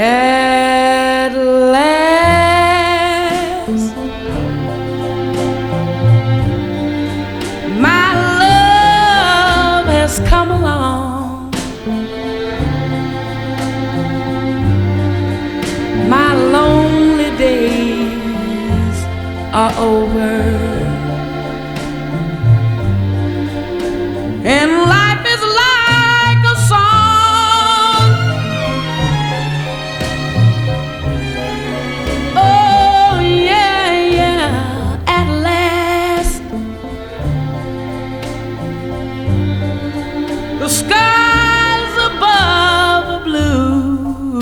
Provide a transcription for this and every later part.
at last. My love has come along. My lonely days are over. And life skies above are blue.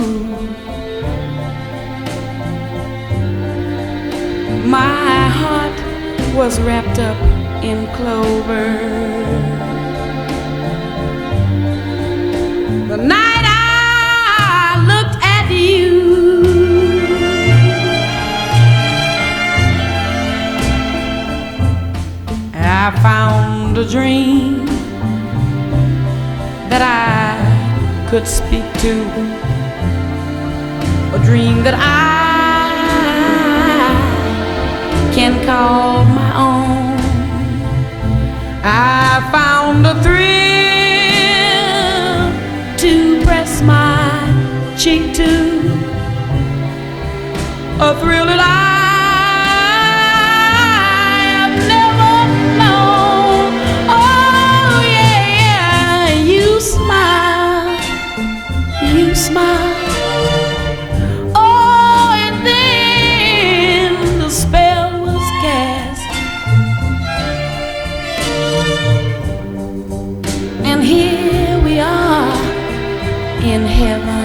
My heart was wrapped up in clover. The night I looked at you, I found a dream that I could speak to, a dream that I can call my own. I found a thrill to press my cheek to, a thrill that I in heaven.